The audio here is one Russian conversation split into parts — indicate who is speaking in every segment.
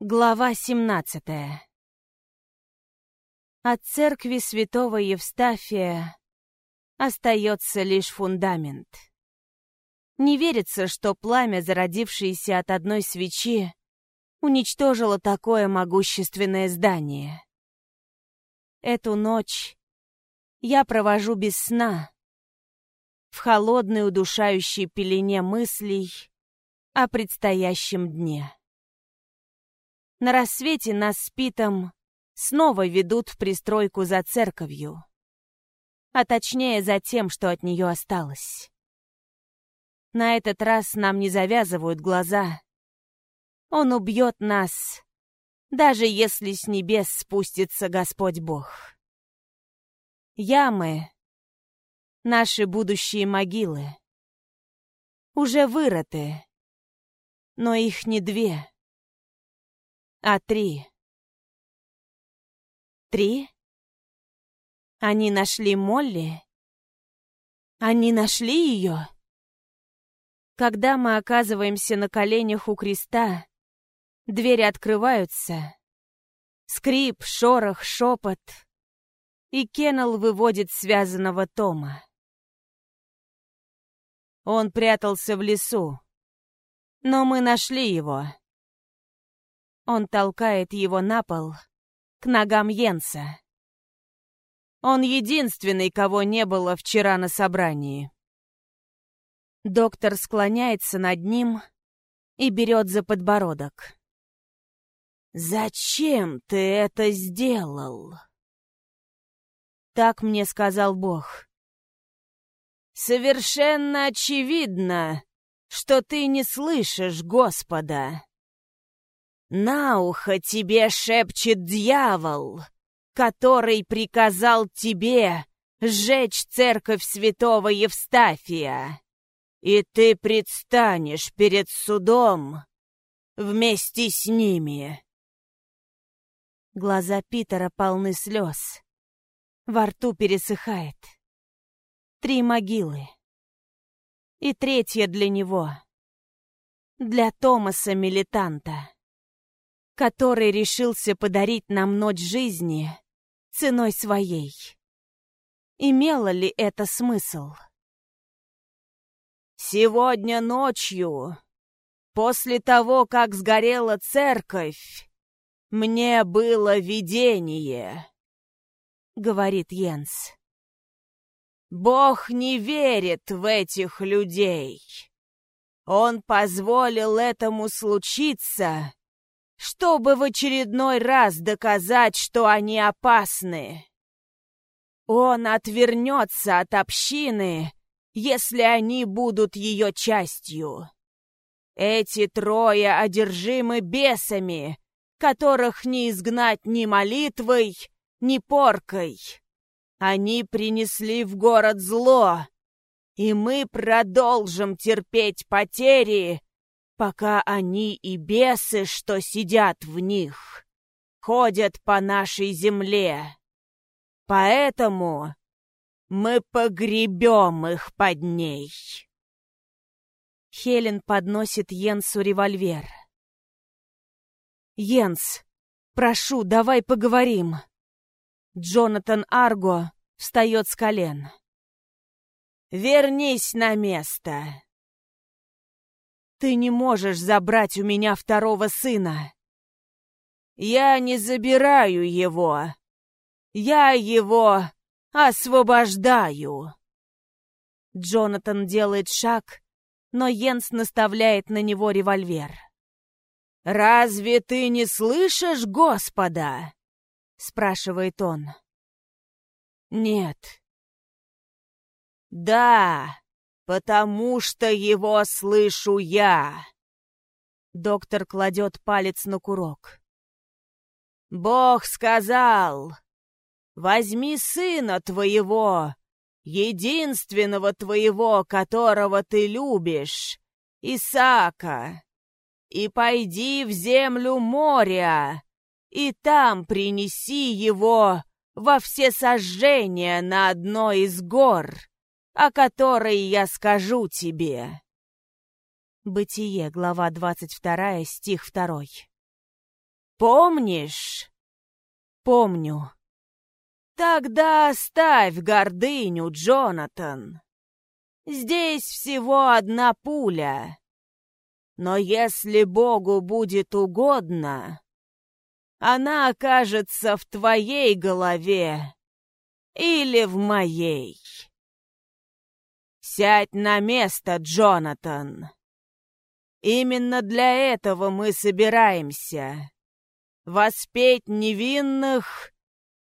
Speaker 1: Глава 17 От церкви святого Евстафия остается лишь фундамент. Не верится, что пламя, зародившееся от одной свечи, уничтожило такое могущественное здание. Эту ночь я провожу без сна, в холодной удушающей пелене мыслей о предстоящем дне. На рассвете нас с Питом снова ведут в пристройку за церковью. А точнее за тем, что от нее осталось. На этот раз нам не завязывают глаза. Он убьет нас, даже если с небес спустится Господь Бог. Ямы — наши будущие могилы. Уже вырыты, но их не две а три. Три? Они нашли Молли? Они нашли ее? Когда мы оказываемся на коленях у креста, двери открываются. Скрип, шорох, шепот. И Кеннел выводит связанного Тома. Он прятался в лесу. Но мы нашли его. Он толкает его на пол, к ногам Йенса. Он единственный, кого не было вчера на собрании. Доктор склоняется над ним и берет за подбородок. «Зачем ты это сделал?» Так мне сказал Бог. «Совершенно очевидно, что ты не слышишь Господа. На ухо тебе шепчет дьявол, который приказал тебе сжечь церковь святого Евстафия, и ты предстанешь перед судом вместе с ними. Глаза Питера полны слез. Во рту пересыхает. Три могилы. И третья для него. Для Томаса Милитанта который решился подарить нам ночь жизни ценой своей. Имело ли это смысл? «Сегодня ночью, после того, как сгорела церковь, мне было видение», — говорит Йенс. «Бог не верит в этих людей. Он позволил этому случиться, чтобы в очередной раз доказать, что они опасны. Он отвернется от общины, если они будут ее частью. Эти трое одержимы бесами, которых не изгнать ни молитвой, ни поркой. Они принесли в город зло, и мы продолжим терпеть потери, пока они и бесы, что сидят в них, ходят по нашей земле. Поэтому мы погребем их под ней. Хелен подносит Йенсу револьвер. «Йенс, прошу, давай поговорим». Джонатан Арго встает с колен. «Вернись на место!» Ты не можешь забрать у меня второго сына. Я не забираю его. Я его освобождаю. Джонатан делает шаг, но Йенс наставляет на него револьвер. «Разве ты не слышишь Господа?» — спрашивает он. «Нет». «Да, «Потому что его слышу я!» Доктор кладет палец на курок. «Бог сказал, возьми сына твоего, единственного твоего, которого ты любишь, Исаака, и пойди в землю моря, и там принеси его во все сожжения на одной из гор, о которой я скажу тебе». Бытие, глава 22, стих 2. Помнишь?
Speaker 2: Помню.
Speaker 1: Тогда оставь гордыню, Джонатан. Здесь всего одна пуля. Но если Богу будет угодно, она окажется в твоей голове или в моей. Сядь на место, Джонатан. Именно для этого мы собираемся. Воспеть невинных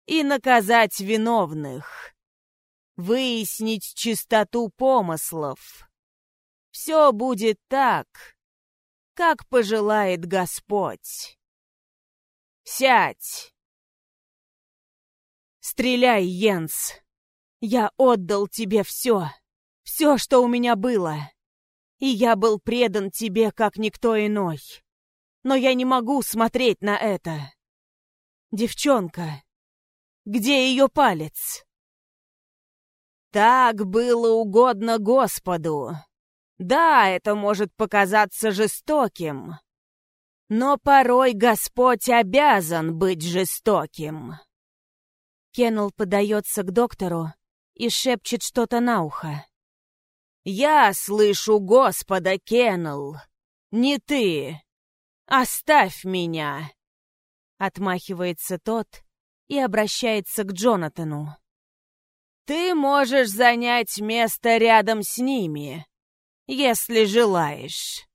Speaker 1: и наказать виновных. Выяснить чистоту помыслов. Все будет так, как пожелает Господь. Сядь!
Speaker 2: Стреляй, Йенс! Я отдал тебе все, все, что у меня было. И я был предан тебе, как никто иной. Но я не могу смотреть на это. Девчонка, где ее палец?
Speaker 1: Так было угодно Господу. Да, это может показаться жестоким, но порой Господь обязан быть жестоким.
Speaker 2: Кеннел подается к доктору и шепчет что-то на ухо.
Speaker 1: «Я слышу Господа, Кеннел, не ты. Оставь меня!»
Speaker 2: Отмахивается тот и обращается к Джонатану.
Speaker 1: «Ты можешь занять место рядом с ними, если желаешь».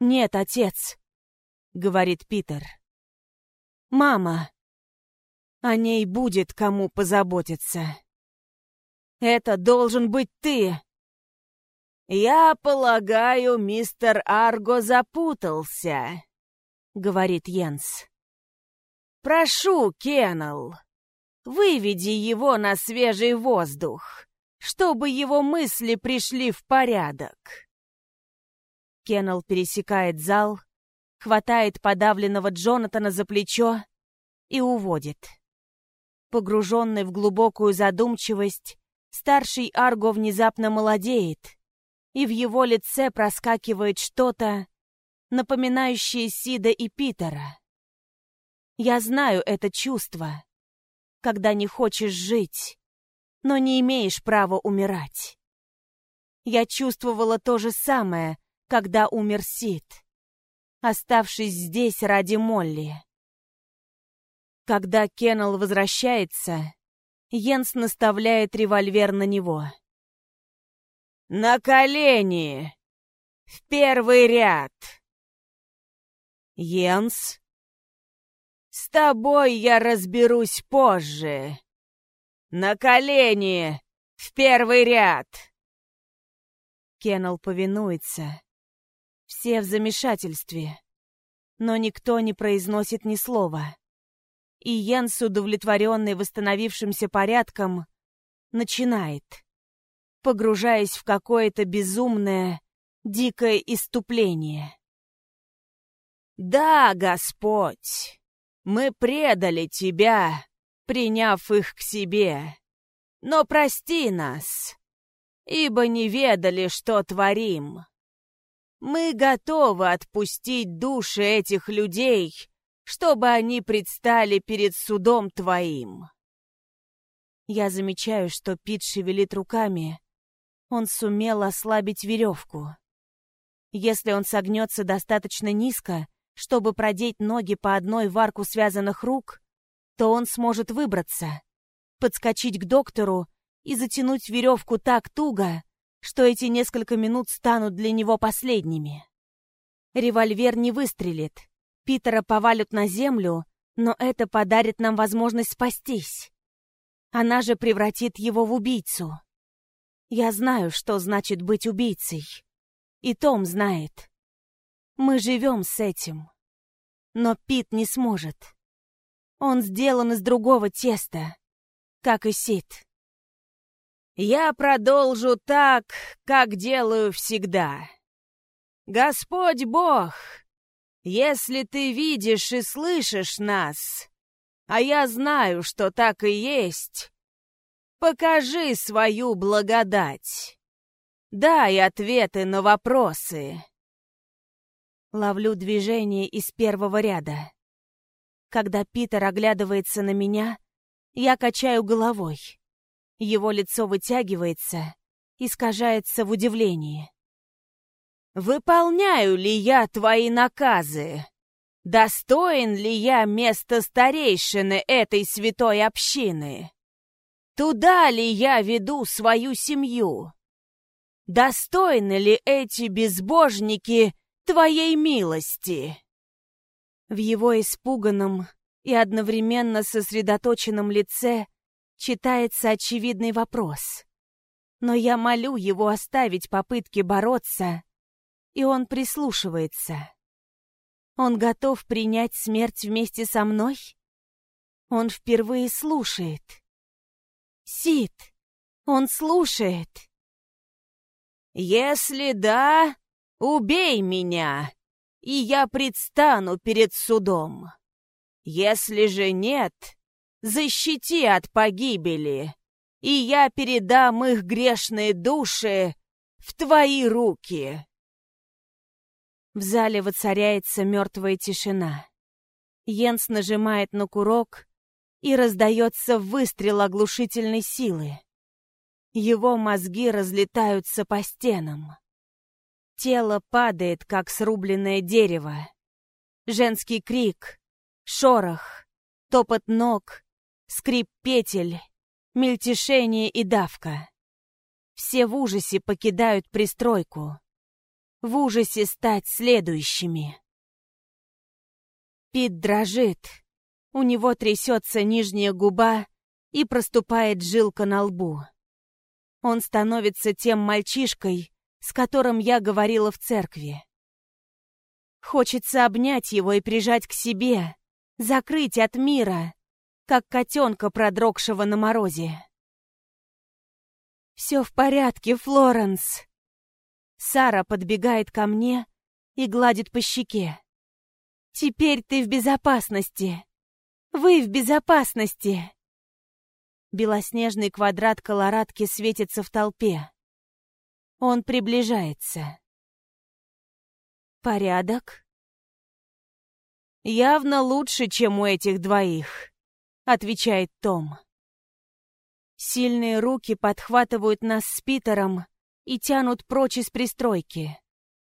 Speaker 2: «Нет, отец», — говорит Питер. «Мама, о ней будет кому позаботиться. Это должен быть ты».
Speaker 1: «Я полагаю, мистер Арго запутался», — говорит Йенс. «Прошу, Кеннел, выведи его на свежий воздух, чтобы его мысли пришли в порядок».
Speaker 2: Кеннел пересекает зал, хватает подавленного Джонатана за плечо и уводит. Погруженный в глубокую задумчивость, старший Арго внезапно молодеет, и в его лице проскакивает что-то, напоминающее Сида и Питера. Я знаю это чувство, когда не хочешь жить, но не имеешь права умирать. Я чувствовала то же самое, когда умер Сид, оставшись здесь ради Молли. Когда Кеннел возвращается, Йенс наставляет револьвер на него.
Speaker 1: «На колени! В первый ряд!»
Speaker 2: «Йенс?»
Speaker 1: «С тобой я разберусь позже. На колени! В первый ряд!»
Speaker 2: Кеннел повинуется. Все в замешательстве, но никто не произносит ни слова и Йенс, удовлетворенный восстановившимся порядком, начинает, погружаясь в какое-то безумное, дикое иступление.
Speaker 1: «Да, Господь, мы предали Тебя, приняв их к себе, но прости нас, ибо не ведали, что творим. Мы готовы отпустить души этих людей, чтобы они предстали перед судом твоим.
Speaker 2: Я замечаю, что Пит шевелит руками. Он сумел ослабить веревку. Если он согнется достаточно низко, чтобы продеть ноги по одной в арку связанных рук, то он сможет выбраться, подскочить к доктору и затянуть веревку так туго, что эти несколько минут станут для него последними. Револьвер не выстрелит, Питера повалят на землю, но это подарит нам возможность спастись. Она же превратит его в убийцу. Я знаю, что значит быть убийцей. И Том знает. Мы живем с этим. Но Пит не сможет. Он сделан из другого теста, как и Сид.
Speaker 1: Я продолжу так, как делаю всегда. Господь Бог если ты видишь и слышишь нас, а я знаю, что так и есть, покажи свою благодать. Дай ответы на вопросы.
Speaker 2: Ловлю движение из первого ряда. Когда Питер оглядывается на меня, я качаю головой. Его лицо вытягивается, искажается в удивлении. «Выполняю ли я твои наказы? Достоин ли я места старейшины этой святой общины? Туда ли я веду свою семью? Достойны ли эти безбожники твоей милости?» В его испуганном и одновременно сосредоточенном лице читается очевидный вопрос. Но я молю его оставить попытки бороться, и он прислушивается. Он готов принять смерть вместе со мной? Он впервые слушает. Сид, он слушает. «Если да, убей меня!» и я предстану перед судом. Если же нет, защити от погибели, и я передам их грешные души в твои руки. В зале воцаряется мертвая тишина. Йенс нажимает на курок, и раздается выстрел оглушительной силы. Его мозги разлетаются по стенам. Тело падает, как срубленное дерево. Женский крик, шорох, топот ног, скрип петель, мельтешение и давка. Все в ужасе покидают пристройку. В ужасе стать следующими. Пит дрожит. У него трясется нижняя губа и проступает жилка на лбу. Он становится тем мальчишкой, с которым я говорила в церкви. Хочется обнять его и прижать к себе, закрыть от мира, как котенка, продрогшего на морозе. «Все в порядке, Флоренс!» Сара подбегает ко мне и гладит по щеке. «Теперь ты в безопасности! Вы в безопасности!» Белоснежный квадрат колорадки светится в толпе. Он приближается. Порядок? Явно лучше, чем у этих двоих, отвечает Том. Сильные руки подхватывают нас с Питером и тянут прочь из пристройки.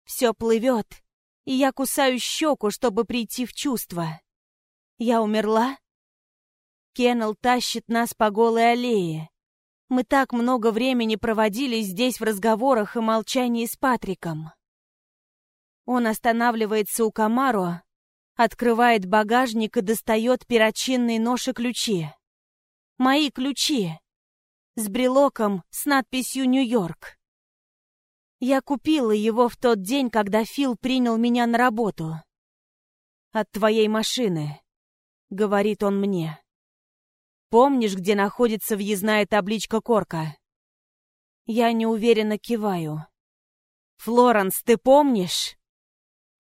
Speaker 2: Все плывет, и я кусаю щеку, чтобы прийти в чувство. Я умерла? Кеннел тащит нас по голой аллее. Мы так много времени проводили здесь в разговорах и молчании с Патриком. Он останавливается у Камаро, открывает багажник и достает перочинный нож и ключи. Мои ключи. С брелоком с надписью «Нью-Йорк». Я купила его в тот день, когда Фил принял меня на работу. «От твоей машины», — говорит он мне. Помнишь, где находится въездная табличка Корка? Я неуверенно киваю. «Флоренс, ты помнишь?»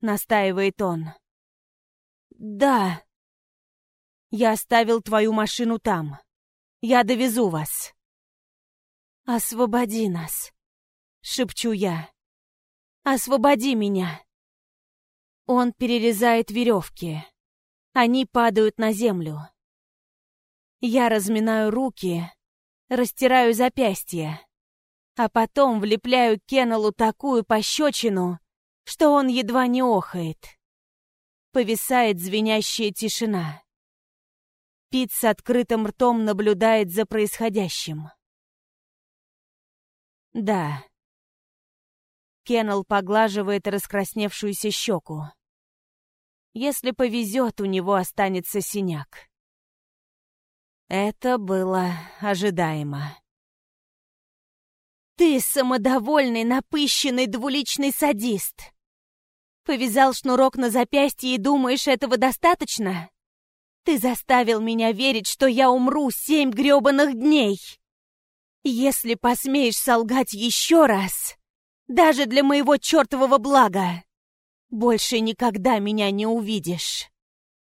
Speaker 2: Настаивает он. «Да». «Я оставил твою машину там. Я довезу вас». «Освободи нас», — шепчу я. «Освободи меня». Он перерезает веревки. Они падают на землю. Я разминаю руки, растираю запястья, а потом влепляю Кеннеллу такую пощечину, что он едва не охает. Повисает звенящая тишина. Пит с открытым ртом наблюдает за происходящим. Да. Кеннел поглаживает раскрасневшуюся щеку. Если повезет, у него останется синяк. Это было ожидаемо. «Ты самодовольный, напыщенный, двуличный садист!» Повязал шнурок на запястье и думаешь, этого достаточно? Ты заставил меня верить, что я умру семь грёбаных дней. Если посмеешь солгать еще раз, даже для моего чертового блага, больше никогда меня не увидишь.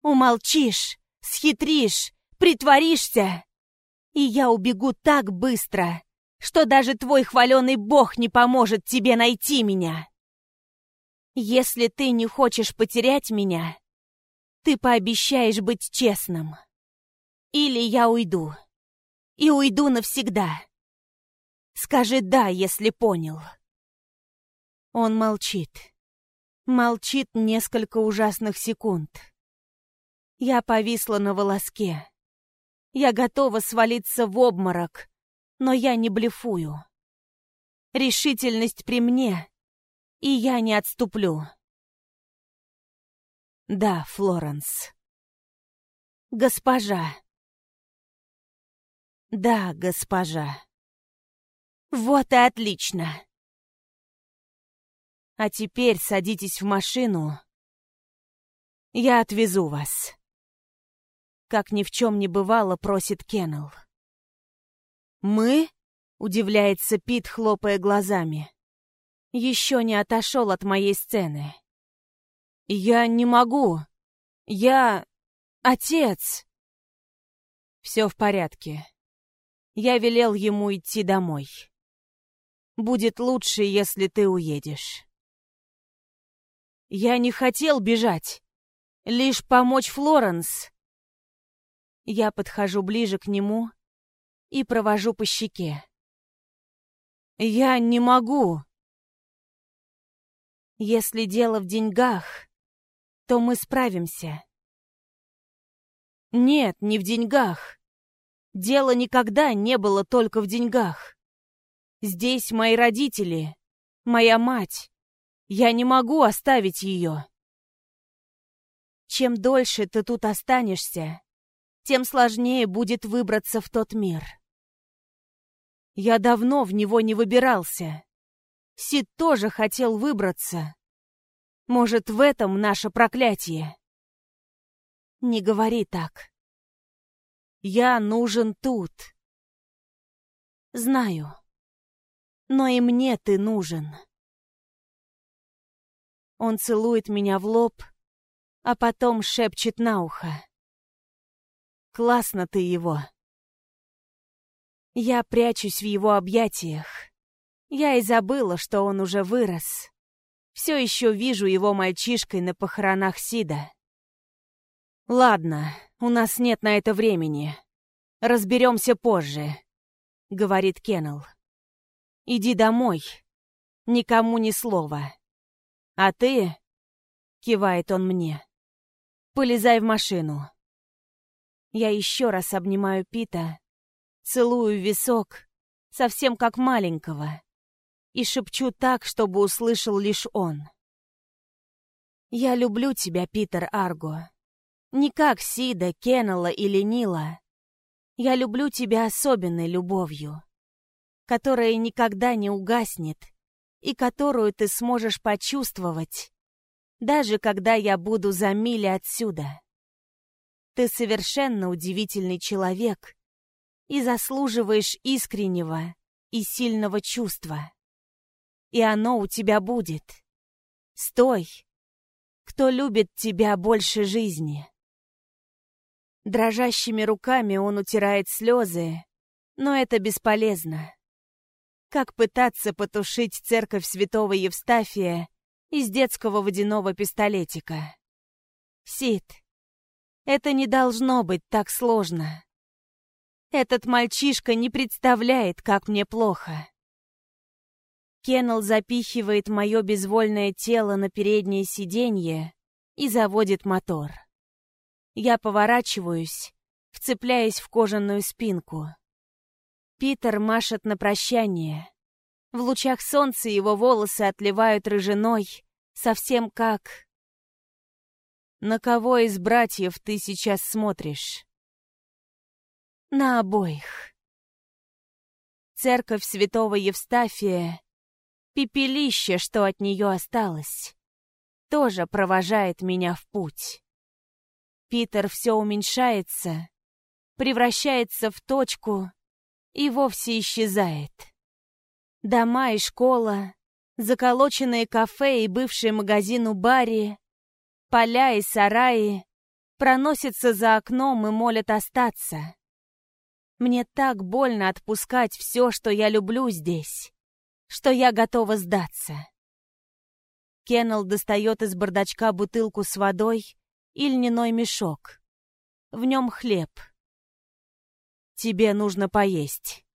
Speaker 2: Умолчишь, схитришь, притворишься, и я убегу так быстро, что даже твой хваленый бог не поможет тебе найти меня.
Speaker 1: Если ты не хочешь потерять меня, ты пообещаешь быть честным. Или я уйду. И уйду навсегда. Скажи «да», если понял. Он молчит. Молчит несколько ужасных секунд. Я повисла на волоске. Я готова свалиться в обморок, но я не блефую. Решительность при мне, и я не отступлю. Да, Флоренс. Госпожа. Да, госпожа. Вот и отлично. А теперь садитесь в машину. Я отвезу вас. Как ни в чем не бывало, просит Кеннел. Мы? Удивляется Пит, хлопая глазами. Еще не отошел от моей сцены. Я не могу. Я... отец. Все в порядке. Я велел ему идти домой. Будет лучше, если ты уедешь. Я не хотел бежать. Лишь помочь Флоренс. Я подхожу ближе к нему и провожу по щеке. Я не могу. Если дело в деньгах, то мы справимся. Нет, не в деньгах. Дело никогда не было только в деньгах. Здесь мои родители, моя мать. Я не могу оставить ее. Чем дольше ты тут останешься, тем сложнее будет выбраться в тот мир. Я давно в него не выбирался. Сид тоже хотел выбраться. Может, в этом наше проклятие? Не говори так. Я нужен тут. Знаю. Но и мне ты нужен. Он целует меня в лоб, а потом шепчет на ухо. «Классно ты его!» Я прячусь в его объятиях. Я и забыла, что он уже вырос. Все еще вижу его мальчишкой на похоронах Сида. «Ладно, у нас нет на это времени. Разберемся позже», — говорит Кеннел. «Иди домой. Никому ни слова. А ты...» — кивает он мне. «Полезай в машину». Я еще раз обнимаю Пита, целую висок, совсем как маленького, и шепчу так, чтобы услышал лишь он. «Я люблю тебя, Питер Арго. Не как Сида, Кеннелла или Нила. Я люблю тебя особенной любовью, которая никогда не угаснет и которую ты сможешь почувствовать, даже когда я буду за мили отсюда. Ты совершенно удивительный человек и заслуживаешь искреннего и сильного чувства. И оно у тебя будет. Стой, кто любит тебя больше жизни. Дрожащими руками он утирает слезы, но это бесполезно. Как пытаться потушить церковь святого Евстафия из детского водяного пистолетика? Сид, это не должно быть так сложно. Этот мальчишка не представляет, как мне плохо. Кеннел запихивает мое безвольное тело на переднее сиденье и заводит мотор. Я поворачиваюсь, вцепляясь в кожаную спинку. Питер машет на прощание. В лучах солнца его волосы отливают рыжиной, совсем как... На кого из братьев ты сейчас смотришь? На обоих. Церковь святого Евстафия, пепелище, что от нее осталось, тоже провожает меня в путь. Питер все уменьшается, превращается в точку, и вовсе исчезает. Дома и школа, заколоченные кафе и бывший магазин у Барри, поля и сараи проносятся за окном и молят остаться. Мне так больно отпускать все, что я люблю здесь, что я готова сдаться.
Speaker 2: Кеннел достает из бардачка бутылку с водой и льняной мешок. В нем хлеб. Тебе нужно поесть.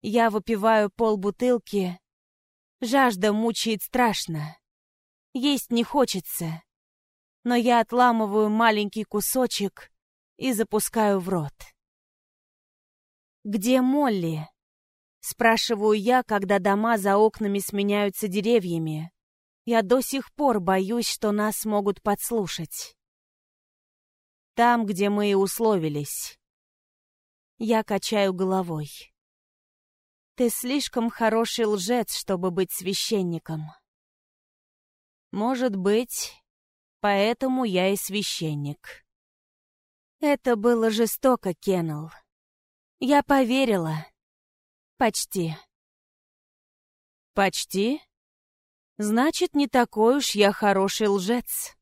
Speaker 2: Я выпиваю полбутылки. Жажда мучает страшно. Есть не хочется. Но я отламываю маленький кусочек и запускаю в рот. «Где Молли?» Спрашиваю я, когда дома за окнами сменяются деревьями. Я до сих пор боюсь, что нас могут подслушать. Там, где мы и условились. Я качаю головой. Ты слишком хороший лжец, чтобы быть священником. Может быть, поэтому я и священник. Это было жестоко, Кеннел. Я поверила. Почти. Почти? Значит, не такой уж я хороший лжец.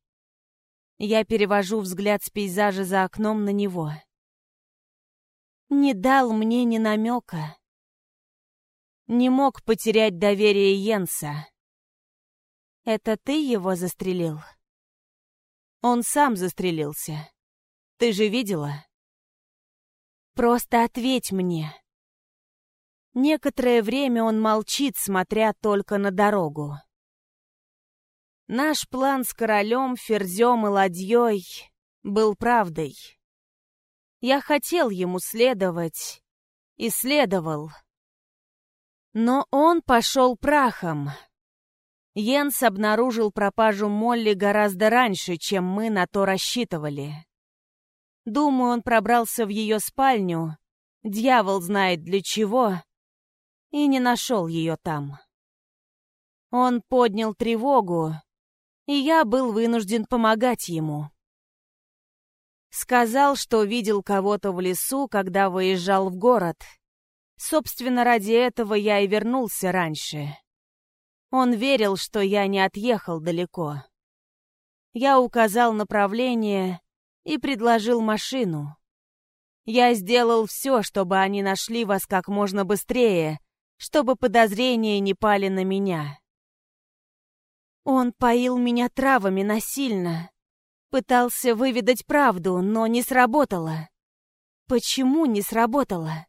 Speaker 2: Я перевожу взгляд с пейзажа за окном на него. Не дал мне ни намека. Не мог потерять доверие Йенса. Это ты его застрелил? Он сам застрелился. Ты же видела? Просто ответь мне. Некоторое время он молчит, смотря только на дорогу. Наш план с королем, ферзем и ладьей был правдой. Я хотел ему следовать и следовал. Но он пошел прахом. Йенс обнаружил пропажу Молли гораздо раньше, чем мы на то рассчитывали. Думаю, он пробрался в ее спальню, дьявол знает для чего, и не нашел ее там. Он поднял тревогу, и я был вынужден помогать ему. Сказал, что видел кого-то в лесу, когда выезжал в город. Собственно, ради этого я и вернулся раньше. Он верил, что я не отъехал далеко. Я указал направление и предложил машину. Я сделал все, чтобы они нашли вас как можно быстрее, чтобы подозрения не пали на меня. Он поил меня травами насильно. Пытался выведать правду, но не сработало. Почему не сработало?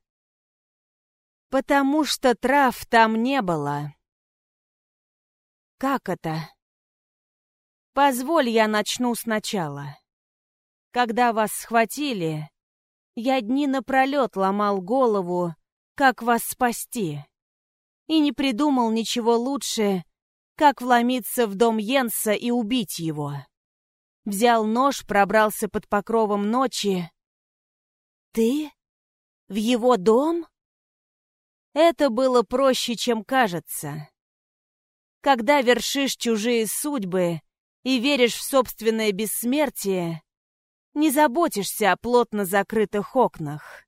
Speaker 2: Потому что трав там не было. Как это? Позволь, я начну сначала. Когда вас схватили, я дни напролет ломал голову, как вас спасти и не придумал ничего лучше, как вломиться в дом Йенса и убить его. Взял нож, пробрался под покровом ночи. «Ты? В его дом?» Это было проще, чем кажется. Когда вершишь чужие судьбы и веришь в собственное бессмертие, не заботишься о плотно закрытых окнах.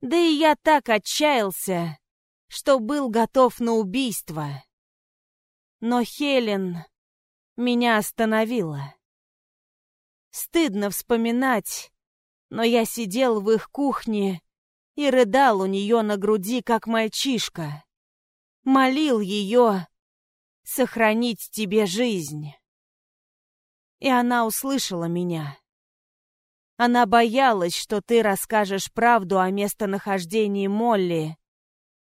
Speaker 2: Да и я так отчаялся, что был готов на убийство. Но Хелен меня остановила. Стыдно вспоминать, но я сидел в их кухне и рыдал у нее на груди, как мальчишка. Молил ее сохранить тебе жизнь. И она услышала меня. Она боялась, что ты расскажешь правду о местонахождении Молли,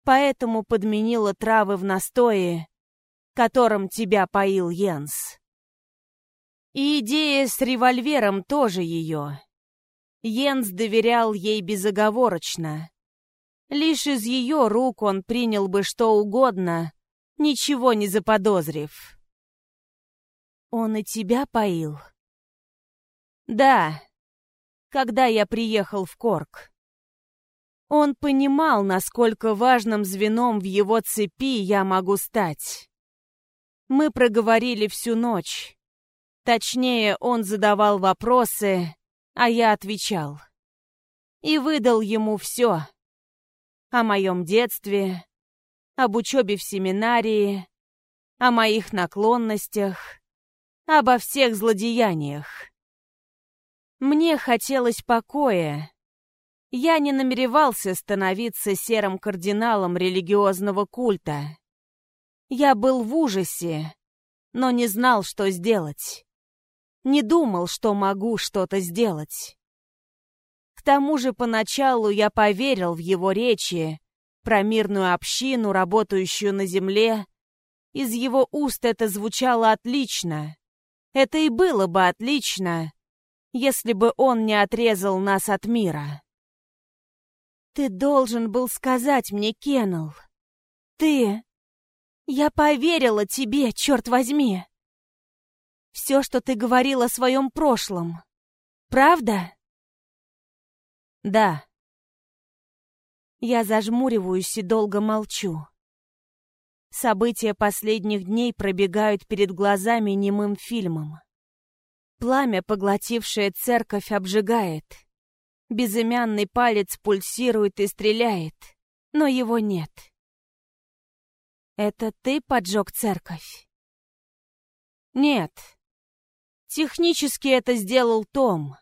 Speaker 2: поэтому подменила травы в настое, которым тебя поил Йенс. И идея с револьвером тоже ее. Йенс доверял ей безоговорочно. Лишь из ее рук он принял бы что угодно, ничего не заподозрив. Он и тебя поил? Да, когда я приехал в Корк. Он понимал, насколько важным звеном в его цепи я могу стать. Мы проговорили всю ночь. Точнее, он задавал вопросы, а я отвечал. И выдал ему все. О моем детстве, об учебе в семинарии, о моих наклонностях, обо всех злодеяниях. Мне хотелось покоя, я не намеревался становиться серым кардиналом религиозного культа. Я был в ужасе,
Speaker 1: но не знал, что сделать. Не думал, что могу что-то сделать. К тому же поначалу я поверил в его речи про мирную общину, работающую на земле. Из его уст это звучало отлично. Это и было бы отлично, если бы он не отрезал нас от мира. Ты должен был сказать мне, Кеннел. Ты... Я поверила тебе, черт возьми. Все, что ты говорил о своем прошлом. Правда? Да. Я зажмуриваюсь и долго молчу. События последних дней пробегают перед глазами немым фильмом. Пламя, поглотившее церковь, обжигает. Безымянный палец пульсирует и стреляет, но его нет. Это ты поджег церковь? Нет. Технически это сделал Том.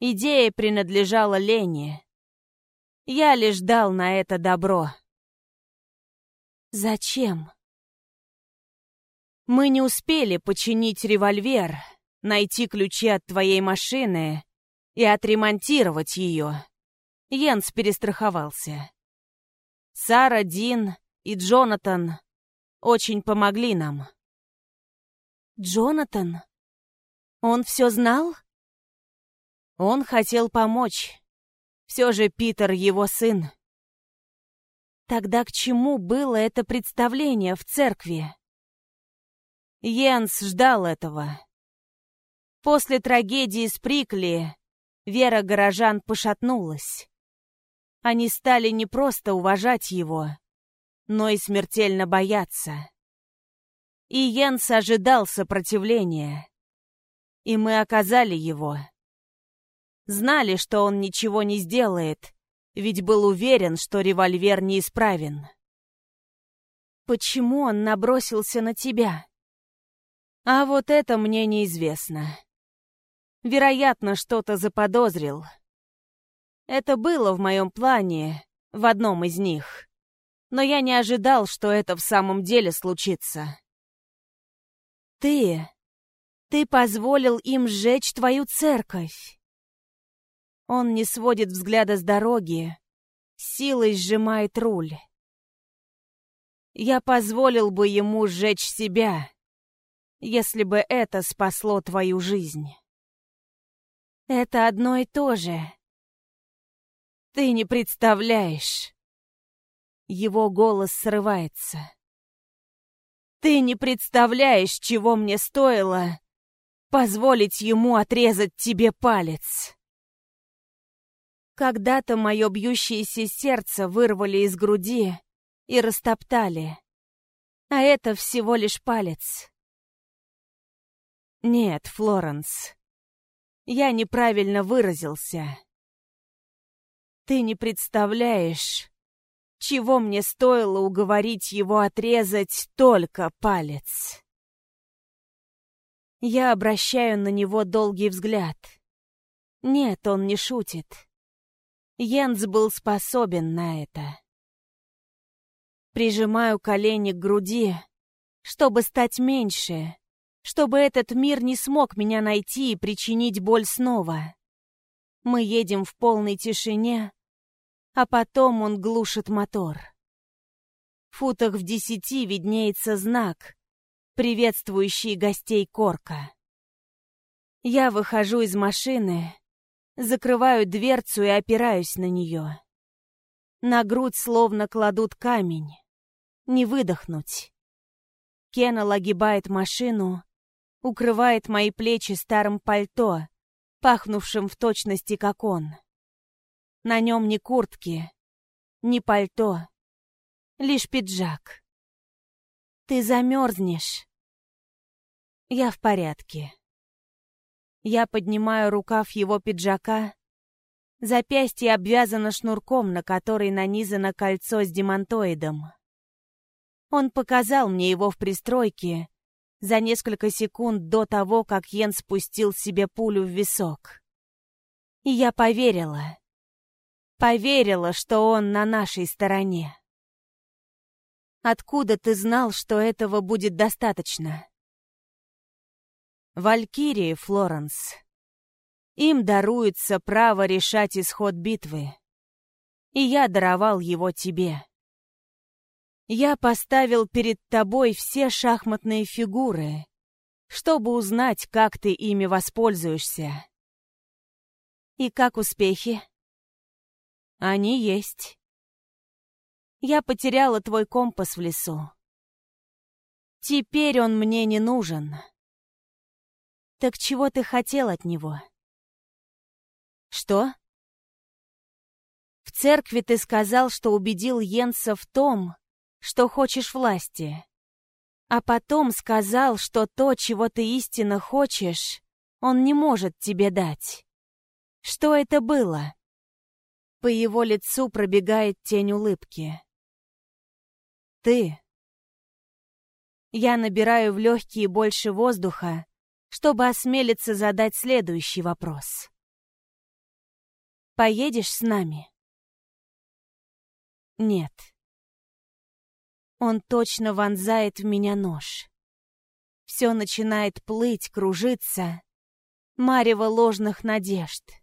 Speaker 1: Идея принадлежала Лене. Я лишь дал на это добро. Зачем? Мы не успели починить револьвер, найти ключи от твоей машины и отремонтировать ее. Йенс перестраховался. Сара, Дин и Джонатан очень помогли нам. Джонатан? Он все знал? Он хотел помочь. Все же Питер его сын. Тогда к чему было это представление в церкви? Йенс ждал этого. После трагедии с Прикли вера горожан пошатнулась. Они стали не просто уважать его, но и смертельно бояться. И Йенс ожидал сопротивления. И мы оказали его. Знали, что он ничего не сделает, ведь был уверен, что револьвер неисправен. Почему он набросился на тебя? А вот это мне неизвестно. Вероятно, что-то заподозрил. Это было в моем плане, в одном из них. Но я не ожидал, что это в самом деле случится. Ты... Ты позволил им сжечь твою церковь. Он не сводит взгляда с дороги, силой сжимает руль. Я позволил бы ему сжечь себя, если бы это спасло твою жизнь. Это одно и то же. Ты не представляешь. Его голос срывается. Ты не представляешь, чего мне стоило позволить ему отрезать тебе палец. Когда-то мое бьющееся сердце вырвали из груди и растоптали. А это всего лишь палец. Нет, Флоренс, я неправильно выразился. Ты не представляешь, чего мне стоило уговорить его отрезать только палец. Я обращаю на него долгий взгляд. Нет, он не шутит. Йенс был способен на это. Прижимаю колени к груди, чтобы стать меньше, чтобы этот мир не смог меня найти и причинить боль снова. Мы едем в полной тишине, а потом он глушит мотор. В футах в десяти виднеется знак, приветствующий гостей Корка. Я выхожу из машины, Закрываю дверцу и опираюсь на нее. На грудь словно кладут камень. Не выдохнуть. Кеннел огибает машину, укрывает мои плечи старым пальто, пахнувшим в точности, как он. На нем ни куртки, ни пальто, лишь пиджак. Ты замерзнешь. Я в порядке. Я поднимаю рукав его пиджака. Запястье обвязано шнурком, на который нанизано кольцо с демонтоидом. Он показал мне его в пристройке за несколько секунд до того, как Йен спустил себе пулю в висок. И я поверила. Поверила, что он на нашей стороне. Откуда ты знал, что этого будет достаточно?
Speaker 2: Валькирии, Флоренс. Им даруется право решать исход битвы. И я даровал его тебе. Я поставил перед тобой все шахматные фигуры, чтобы узнать, как ты ими воспользуешься. И как успехи? Они есть. Я потеряла твой компас в лесу. Теперь он мне не нужен. Так чего ты хотел от него? Что? В церкви ты сказал, что убедил Йенса в том, что хочешь власти. А потом сказал, что то, чего ты истинно хочешь, он не может тебе дать. Что это было? По его лицу пробегает тень улыбки. Ты. Я набираю в легкие больше воздуха, чтобы осмелиться задать следующий вопрос. Поедешь с нами? Нет. Он точно вонзает в меня нож. Все начинает плыть, кружиться. Марево ложных надежд.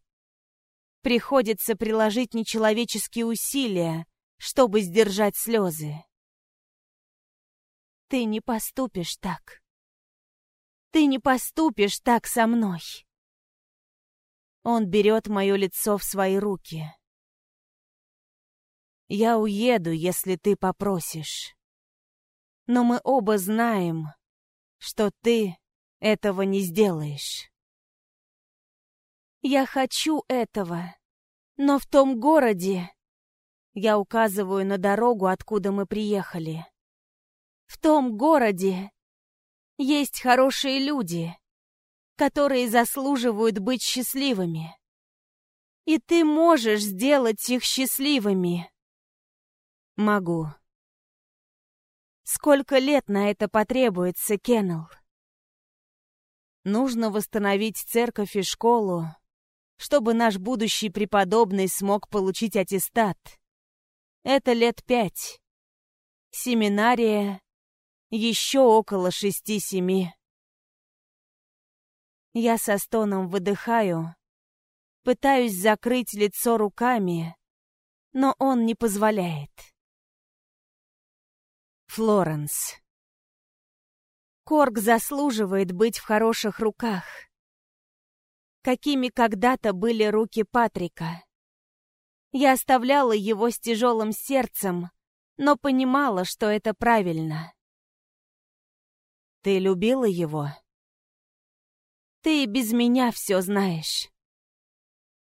Speaker 2: Приходится приложить нечеловеческие усилия, чтобы сдержать слезы. Ты не поступишь так. Ты не поступишь так со мной. Он берет мое лицо в свои руки. Я уеду, если ты попросишь. Но мы оба знаем, что ты этого не сделаешь. Я хочу этого, но в том городе... Я указываю на дорогу, откуда мы приехали. В том городе есть хорошие люди, которые заслуживают быть счастливыми. И ты можешь сделать их счастливыми. Могу. Сколько лет на это потребуется, Кеннел? Нужно восстановить церковь и школу, чтобы наш будущий преподобный смог получить аттестат. Это лет пять. Семинария еще около шести-семи. Я со стоном выдыхаю, пытаюсь закрыть лицо руками, но он не позволяет. Флоренс. Корг заслуживает быть в хороших руках. Какими когда-то были руки Патрика. Я оставляла его с тяжелым сердцем, но понимала, что это правильно. Ты любила его? Ты без меня все знаешь.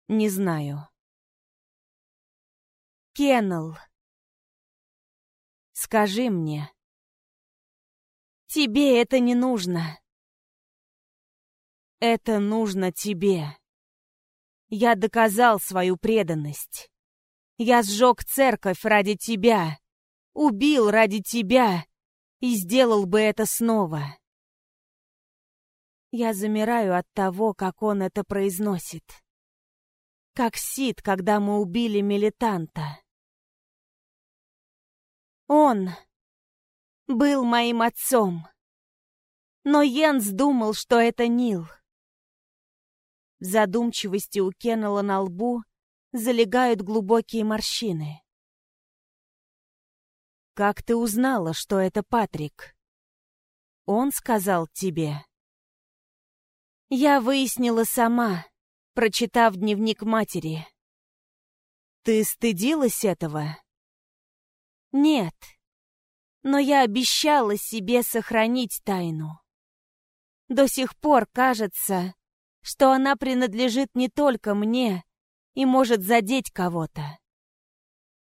Speaker 2: Не знаю. Кеннел. Скажи мне. Тебе это не нужно. Это нужно тебе. Я доказал свою преданность. Я сжег церковь ради тебя, убил ради тебя и сделал бы это снова. Я замираю от того, как он это произносит. Как Сид, когда мы убили милитанта. Он был моим отцом. Но Йенс думал, что это Нил. Задумчивости у Кеннела на лбу залегают глубокие морщины. «Как ты узнала, что это Патрик?» «Он сказал тебе?» Я выяснила сама, прочитав дневник матери. Ты стыдилась этого? Нет. Но я обещала себе сохранить тайну. До сих пор кажется, что она принадлежит не только мне и может задеть кого-то.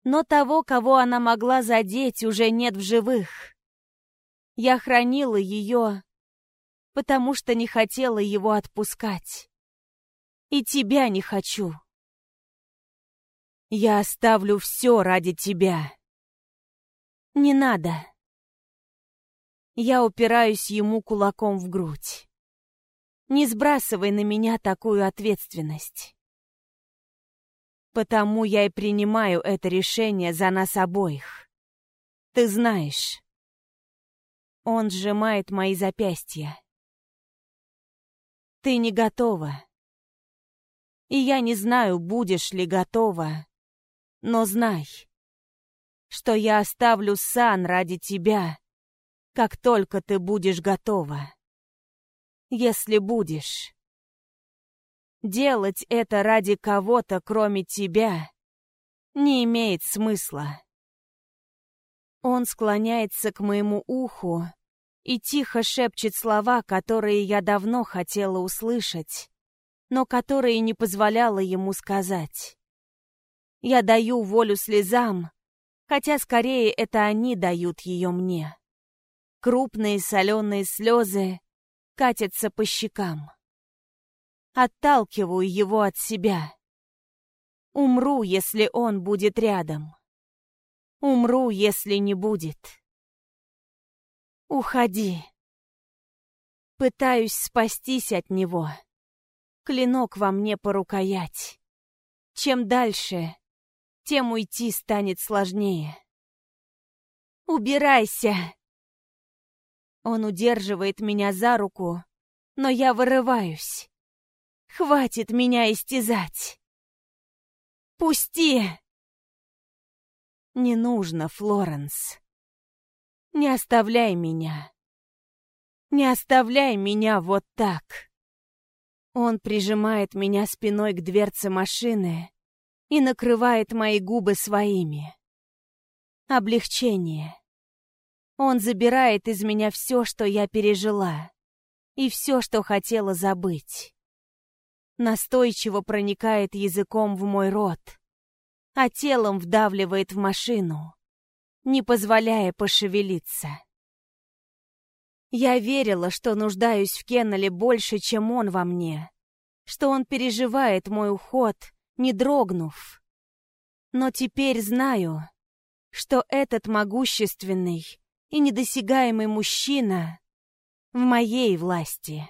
Speaker 2: Но того, кого она могла задеть, уже нет в живых. Я хранила ее потому что не хотела его отпускать. И тебя не хочу. Я оставлю все ради тебя. Не надо. Я упираюсь ему кулаком в грудь. Не сбрасывай на меня такую ответственность. Потому я и принимаю это решение за нас обоих. Ты знаешь. Он сжимает мои запястья. Ты не готова. И я не знаю, будешь ли готова, но знай, что я оставлю сан ради тебя, как только ты будешь готова. Если будешь. Делать это ради кого-то, кроме тебя, не имеет смысла. Он склоняется к моему уху и тихо шепчет слова, которые я давно хотела услышать, но которые не позволяла ему сказать. Я даю волю слезам, хотя скорее это они дают ее мне. Крупные соленые слезы катятся по щекам. Отталкиваю его от себя. Умру, если он будет рядом. Умру, если не будет. Уходи. Пытаюсь спастись от него. Клинок во мне по рукоять. Чем дальше, тем уйти станет сложнее. «Убирайся!» Он удерживает меня за руку, но я вырываюсь. Хватит меня истязать. Пусти! Не нужно, Флоренс. Не оставляй меня. Не оставляй меня вот так. Он прижимает меня спиной к дверце машины и накрывает мои губы своими. Облегчение. Он забирает из меня все, что я пережила, и все, что хотела забыть. Настойчиво проникает языком в мой рот, а телом вдавливает в машину, не позволяя пошевелиться. Я верила, что нуждаюсь в Кеннеле больше, чем он во мне, что он переживает мой уход, не дрогнув. Но теперь знаю, что этот могущественный, и недосягаемый мужчина в моей власти.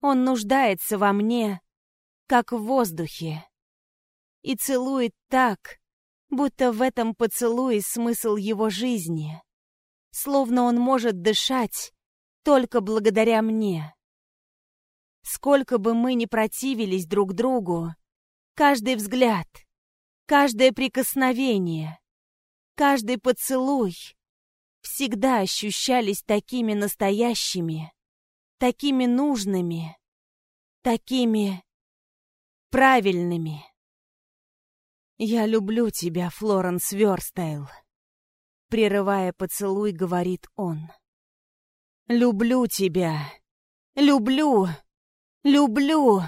Speaker 2: Он нуждается во мне, как в воздухе, и целует так, будто в этом поцелуе смысл его жизни, словно он может дышать только благодаря мне. Сколько бы мы ни противились друг другу, каждый взгляд, каждое прикосновение, каждый поцелуй всегда ощущались такими настоящими, такими нужными, такими правильными. «Я люблю тебя, Флоренс Вёрстейл», — прерывая поцелуй, говорит он. «Люблю тебя! Люблю! Люблю!»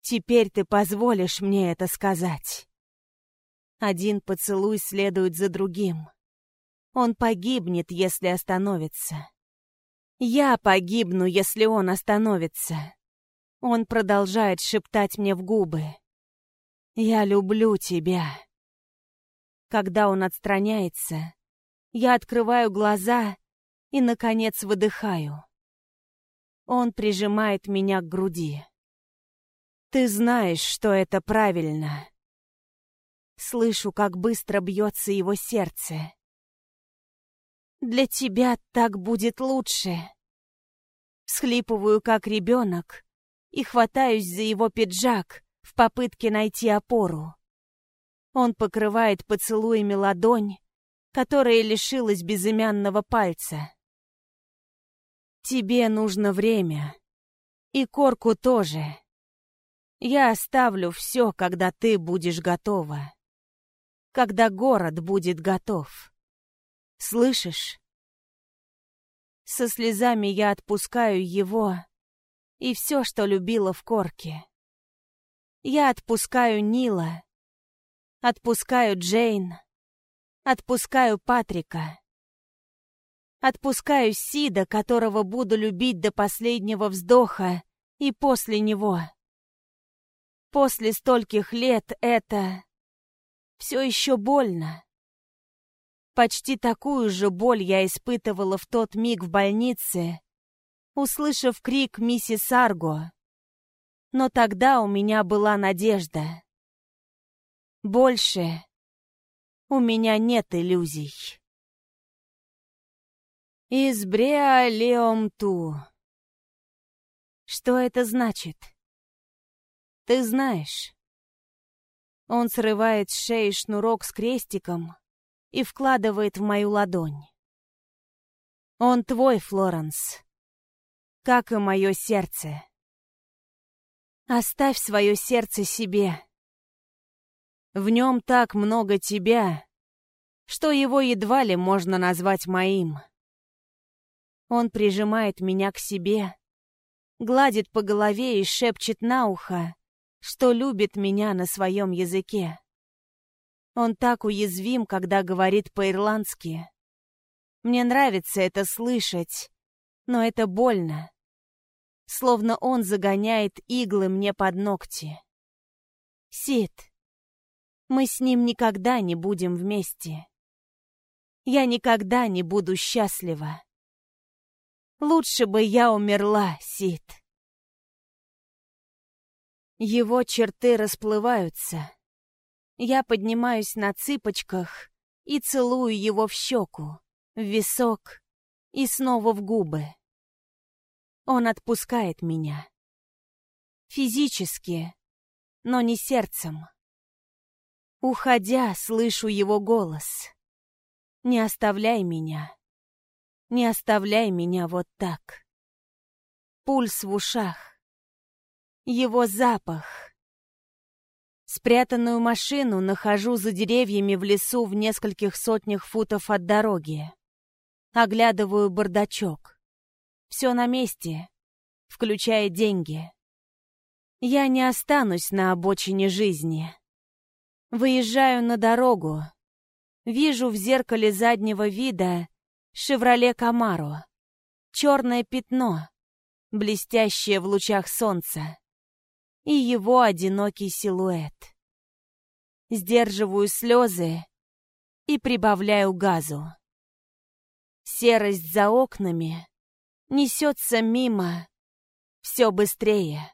Speaker 2: Теперь ты позволишь мне это сказать. Один поцелуй следует за другим. Он погибнет, если остановится. Я погибну, если он остановится. Он продолжает шептать мне в губы. «Я люблю тебя». Когда он отстраняется, я открываю глаза и, наконец, выдыхаю. Он прижимает меня к груди. «Ты знаешь, что это правильно». Слышу, как быстро бьется его сердце. Для тебя так будет лучше. Схлипываю, как ребенок, и хватаюсь за его пиджак в попытке найти опору. Он покрывает поцелуями ладонь, которая лишилась безымянного пальца. Тебе нужно время. И корку тоже. Я оставлю все, когда ты будешь готова. Когда город будет готов. Слышишь? Со слезами я отпускаю его и все, что любила в корке. Я отпускаю Нила, отпускаю Джейн, отпускаю Патрика. Отпускаю Сида, которого буду любить до последнего вздоха и после него. После стольких лет это все еще больно. Почти такую же боль я испытывала в тот миг в больнице, услышав крик миссис Арго. Но тогда у меня была надежда. Больше у меня нет иллюзий. Из Бреа Леом Ту. Что это значит? Ты знаешь. Он срывает с шеи шнурок с крестиком и вкладывает в мою ладонь. Он твой, Флоренс, как и мое сердце. Оставь свое сердце себе. В нем так много тебя, что его едва ли можно назвать моим. Он прижимает меня к себе, гладит по голове и шепчет на ухо, что любит меня на своем языке. Он так уязвим, когда говорит по-ирландски. Мне нравится это слышать, но это больно. Словно он загоняет иглы мне под ногти. Сид, мы с ним никогда не будем вместе. Я никогда не буду счастлива. Лучше бы я умерла, Сид. Его черты расплываются. Я поднимаюсь на цыпочках и целую его в щеку, в висок и снова в губы. Он отпускает меня. Физически, но не сердцем. Уходя, слышу его голос. «Не оставляй меня. Не оставляй меня вот так». Пульс в ушах. Его запах. Спрятанную машину нахожу за деревьями в лесу в нескольких сотнях футов от дороги. Оглядываю бардачок. Все на месте, включая деньги. Я не останусь на обочине жизни. Выезжаю на дорогу. Вижу в зеркале заднего вида «Шевроле Камаро». Черное пятно, блестящее в лучах солнца и его одинокий силуэт. Сдерживаю слезы и прибавляю газу. Серость за окнами несется мимо все быстрее.